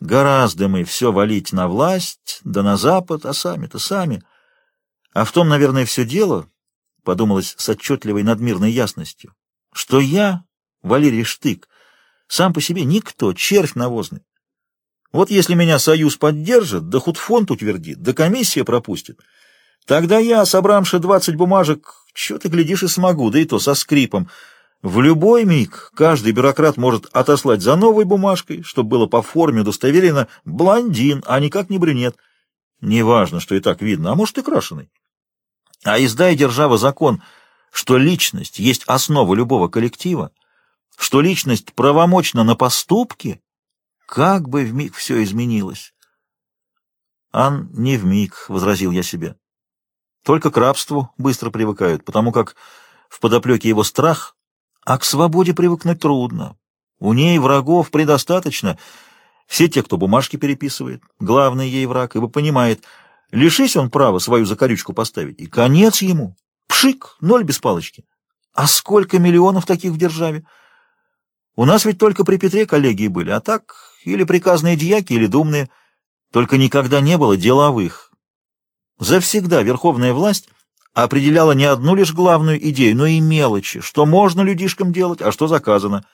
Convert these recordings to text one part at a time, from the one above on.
Гораздо мы все валить на власть, да на Запад, а сами-то сами. А в том, наверное, все дело, — подумалось с отчетливой надмирной ясностью, — что я, Валерий Штык, сам по себе никто, червь навозный. Вот если меня Союз поддержит, да худфонд утвердит, да комиссия пропустит, тогда я, собравши двадцать бумажек, что ты глядишь и смогу, да и то со скрипом, — в любой миг каждый бюрократ может отослать за новой бумажкой, чтобы было по форме удостоверено блондин, а никак не брюнет. Неважно, что и так видно, а может и крашеный. А издай держава закон, что личность есть основа любого коллектива, что личность правомочна на поступки, как бы в миг все изменилось. Ан не в миг, возразил я себе. Только к рабству быстро привыкают, потому как в подоплеке его страх а к свободе привыкнуть трудно. У ней врагов предостаточно. Все те, кто бумажки переписывает, главный ей враг, ибо понимает, лишись он права свою закорючку поставить, и конец ему. Пшик, ноль без палочки. А сколько миллионов таких в державе? У нас ведь только при Петре коллегии были, а так или приказные дьяки, или думные. Только никогда не было деловых. Завсегда верховная власть определяла не одну лишь главную идею, но и мелочи, что можно людишкам делать, а что заказано.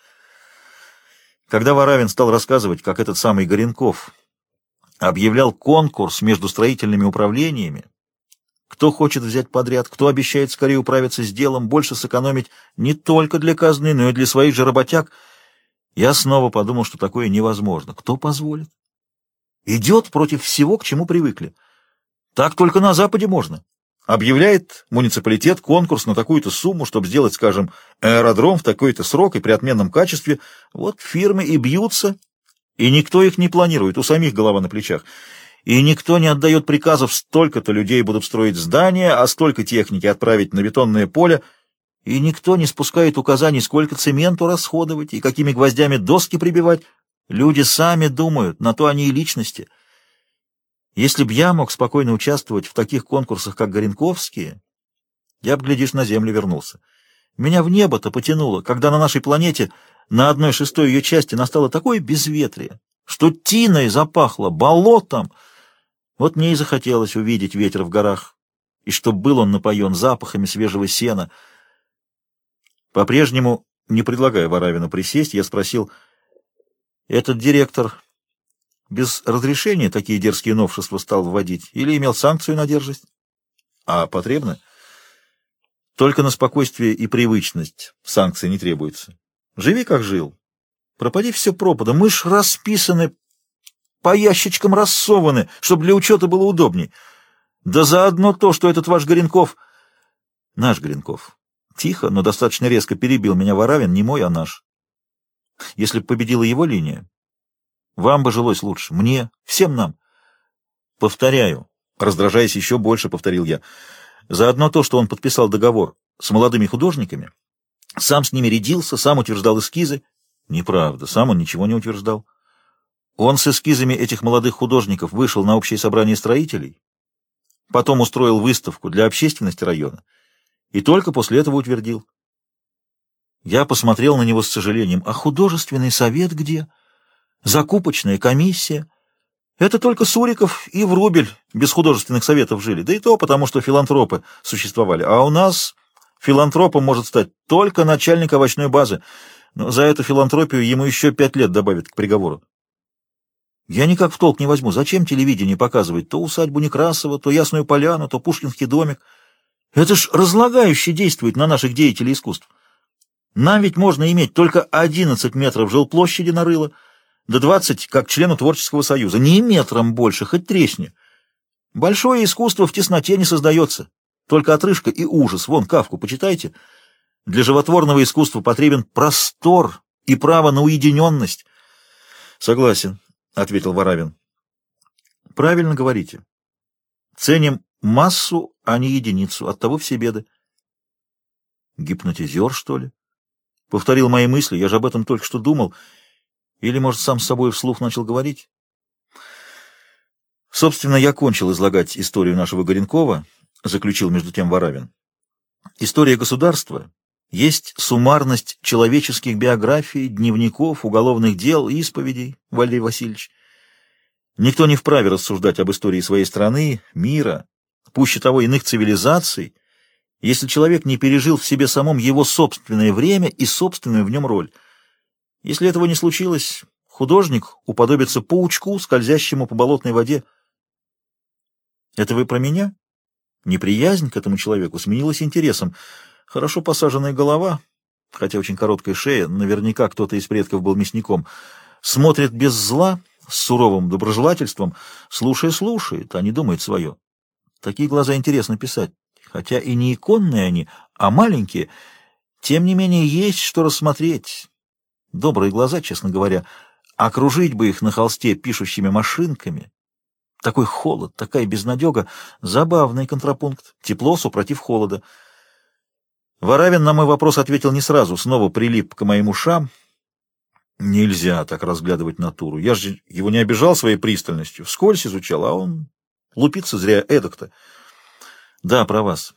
Когда Варавин стал рассказывать, как этот самый Горенков объявлял конкурс между строительными управлениями, кто хочет взять подряд, кто обещает скорее управиться с делом, больше сэкономить не только для казны, но и для своих же работяг, я снова подумал, что такое невозможно. Кто позволит? Идет против всего, к чему привыкли. Так только на Западе можно. Объявляет муниципалитет конкурс на такую-то сумму, чтобы сделать, скажем, аэродром в такой-то срок и при отменном качестве. Вот фирмы и бьются, и никто их не планирует, у самих голова на плечах. И никто не отдает приказов, столько-то людей будут строить здания, а столько техники отправить на бетонное поле, и никто не спускает указаний, сколько цементу расходовать и какими гвоздями доски прибивать. Люди сами думают, на то они и личности — если б я мог спокойно участвовать в таких конкурсах, как Горенковские, я б, глядишь, на Землю вернулся. Меня в небо-то потянуло, когда на нашей планете на одной шестой ее части настало такое безветрие, что тиной запахло, болотом. Вот мне и захотелось увидеть ветер в горах, и чтоб был он напоен запахами свежего сена. По-прежнему, не предлагая Варавину присесть, я спросил, «Этот директор без разрешения такие дерзкие новшества стал вводить или имел санкцию на дерзость? А потребно? Только на спокойствие и привычность санкции не требуется. Живи, как жил. Пропади все пропадом. Мы ж расписаны, по ящичкам рассованы, чтобы для учета было удобней. Да заодно то, что этот ваш Горенков... Наш Горенков. Тихо, но достаточно резко перебил меня Варавин, не мой, а наш. Если бы победила его линия, вам бы жилось лучше. Мне. Всем нам. Повторяю. Раздражаясь еще больше, повторил я. Заодно то, что он подписал договор с молодыми художниками, сам с ними рядился, сам утверждал эскизы. Неправда. Сам он ничего не утверждал. Он с эскизами этих молодых художников вышел на общее собрание строителей, потом устроил выставку для общественности района и только после этого утвердил. Я посмотрел на него с сожалением. А художественный совет где? — закупочная комиссия. Это только Суриков и Врубель без художественных советов жили, да и то потому, что филантропы существовали. А у нас филантропом может стать только начальник овощной базы, но за эту филантропию ему еще пять лет добавят к приговору. Я никак в толк не возьму, зачем телевидение показывать то усадьбу Некрасова, то Ясную Поляну, то Пушкинский домик. Это ж разлагающе действует на наших деятелей искусств. Нам ведь можно иметь только 11 метров жилплощади на рыло, до двадцать как члену творческого союза. Не метром больше, хоть тресни. Большое искусство в тесноте не создается. Только отрыжка и ужас. Вон, Кавку, почитайте. Для животворного искусства потребен простор и право на уединенность. Согласен, — ответил Воравин. Правильно говорите. Ценим массу, а не единицу. Оттого все беды. Гипнотизер, что ли? Повторил мои мысли, я же об этом только что думал — или, может, сам с собой вслух начал говорить? Собственно, я кончил излагать историю нашего Горенкова, заключил между тем Воравин. История государства есть суммарность человеческих биографий, дневников, уголовных дел, исповедей, Валерий Васильевич. Никто не вправе рассуждать об истории своей страны, мира, пуще того иных цивилизаций, если человек не пережил в себе самом его собственное время и собственную в нем роль. Если этого не случилось, художник уподобится паучку, скользящему по болотной воде. Это вы про меня? Неприязнь к этому человеку сменилась интересом. Хорошо посаженная голова, хотя очень короткая шея, наверняка кто-то из предков был мясником, смотрит без зла, с суровым доброжелательством, слушая, слушает, а не думает свое. Такие глаза интересно писать, хотя и не иконные они, а маленькие, тем не менее есть что рассмотреть. Добрые глаза, честно говоря, окружить бы их на холсте пишущими машинками. Такой холод, такая безнадега, забавный контрапункт, тепло супротив холода — Воравин на мой вопрос ответил не сразу, снова прилип к моим ушам. Нельзя так разглядывать натуру. Я же его не обижал своей пристальностью, вскользь изучал, а он лупится зря эдак-то. Да, про вас.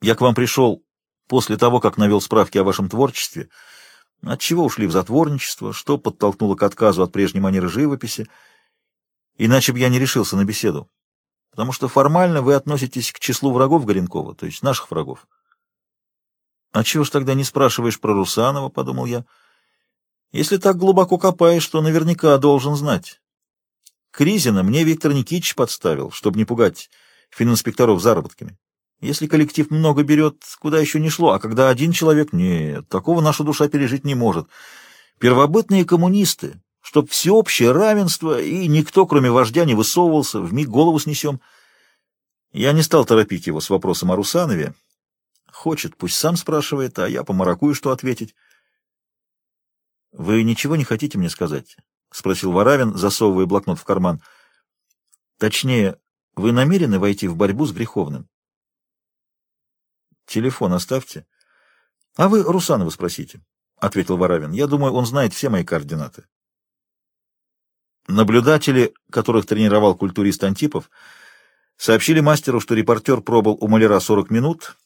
Я к вам пришел после того, как навел справки о вашем творчестве. От чего ушли в затворничество, что подтолкнуло к отказу от прежней манеры живописи. Иначе бы я не решился на беседу. Потому что формально вы относитесь к числу врагов Горенкова, то есть наших врагов. «А чего ж тогда не спрашиваешь про Русанова?» — подумал я. «Если так глубоко копаешь, то наверняка должен знать. Кризина мне Виктор Никитич подставил, чтобы не пугать фининспекторов заработками. Если коллектив много берет, куда еще не шло, а когда один человек... Нет, такого наша душа пережить не может. Первобытные коммунисты, чтоб всеобщее равенство, и никто, кроме вождя, не высовывался, вмиг голову снесем». Я не стал торопить его с вопросом о Русанове, Хочет, пусть сам спрашивает, а я помаракую, что ответить. — Вы ничего не хотите мне сказать? — спросил Варавин, засовывая блокнот в карман. — Точнее, вы намерены войти в борьбу с греховным? — Телефон оставьте. — А вы Русанова спросите, — ответил Варавин. — Я думаю, он знает все мои координаты. Наблюдатели, которых тренировал культурист Антипов, сообщили мастеру, что репортер пробыл у маляра 40 минут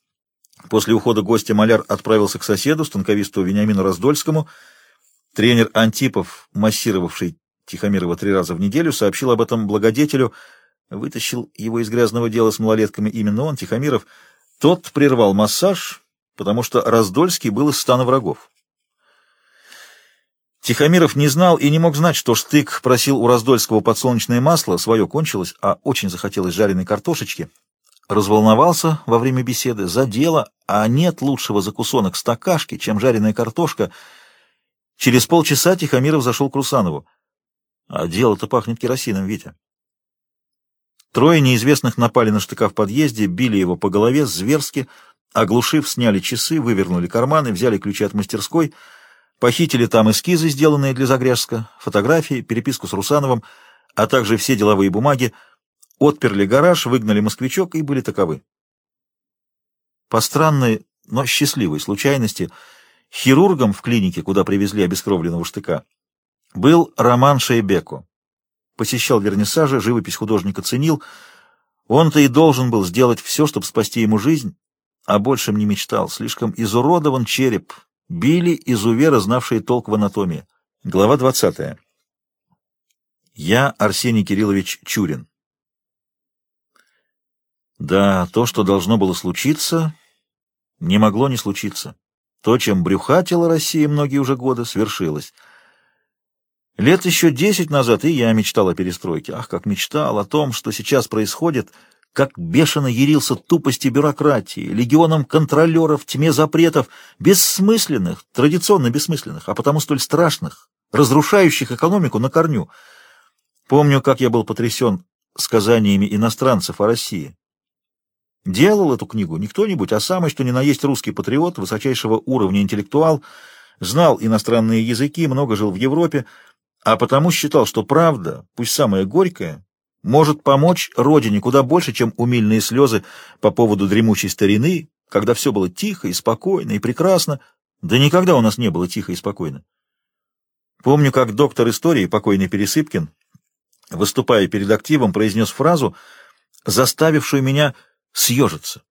После ухода гостя маляр отправился к соседу, станковисту Вениамину Раздольскому. Тренер Антипов, массировавший Тихомирова три раза в неделю, сообщил об этом благодетелю, вытащил его из грязного дела с малолетками именно он, Тихомиров. Тот прервал массаж, потому что Раздольский был из стана врагов. Тихомиров не знал и не мог знать, что Штык просил у Раздольского подсолнечное масло, свое кончилось, а очень захотелось жареной картошечки — разволновался во время беседы, за дело, а нет лучшего закусонок стакашки, чем жареная картошка. Через полчаса Тихомиров зашел к Русанову. А дело-то пахнет керосином, Витя. Трое неизвестных напали на штыка в подъезде, били его по голове зверски, оглушив, сняли часы, вывернули карманы, взяли ключи от мастерской, похитили там эскизы, сделанные для Загряжска, фотографии, переписку с Русановым, а также все деловые бумаги, Отперли гараж, выгнали москвичок и были таковы. По странной, но счастливой случайности, хирургом в клинике, куда привезли обескровленного штыка, был Роман Шейбеко. Посещал вернисажи, живопись художника ценил. Он-то и должен был сделать все, чтобы спасти ему жизнь, а большим не мечтал. Слишком изуродован череп. Били изуверы, знавшие толк в анатомии. Глава 20. Я Арсений Кириллович Чурин. Да, то, что должно было случиться, не могло не случиться. То, чем брюхатила Россия многие уже годы, свершилось. Лет еще десять назад и я мечтал о перестройке. Ах, как мечтал о том, что сейчас происходит, как бешено ярился тупости бюрократии, легионом контролеров, тьме запретов, бессмысленных, традиционно бессмысленных, а потому столь страшных, разрушающих экономику на корню. Помню, как я был потрясен сказаниями иностранцев о России. Делал эту книгу не кто-нибудь, а самый, что ни на есть русский патриот, высочайшего уровня интеллектуал, знал иностранные языки, много жил в Европе, а потому считал, что правда, пусть самая горькая, может помочь Родине куда больше, чем умильные слезы по поводу дремучей старины, когда все было тихо и спокойно и прекрасно. Да никогда у нас не было тихо и спокойно. Помню, как доктор истории, покойный Пересыпкин, выступая перед активом, произнес фразу, заставившую меня съежиться.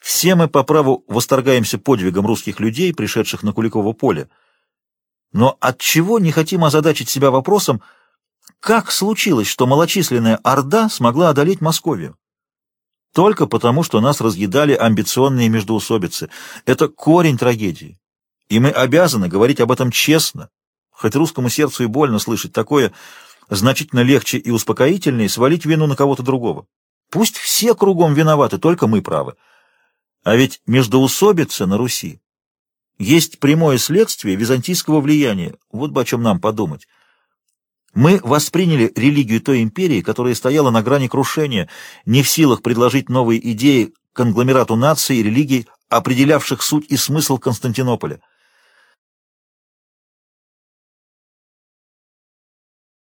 Все мы по праву восторгаемся подвигом русских людей, пришедших на Куликово поле. Но от чего не хотим озадачить себя вопросом, Как случилось, что малочисленная Орда смогла одолеть Московию? Только потому, что нас разъедали амбиционные междоусобицы. Это корень трагедии. И мы обязаны говорить об этом честно. Хоть русскому сердцу и больно слышать такое, значительно легче и успокоительнее свалить вину на кого-то другого. Пусть все кругом виноваты, только мы правы. А ведь междоусобица на Руси есть прямое следствие византийского влияния. Вот бы о чем нам подумать. Мы восприняли религию той империи, которая стояла на грани крушения, не в силах предложить новые идеи конгломерату наций и религий, определявших суть и смысл Константинополя.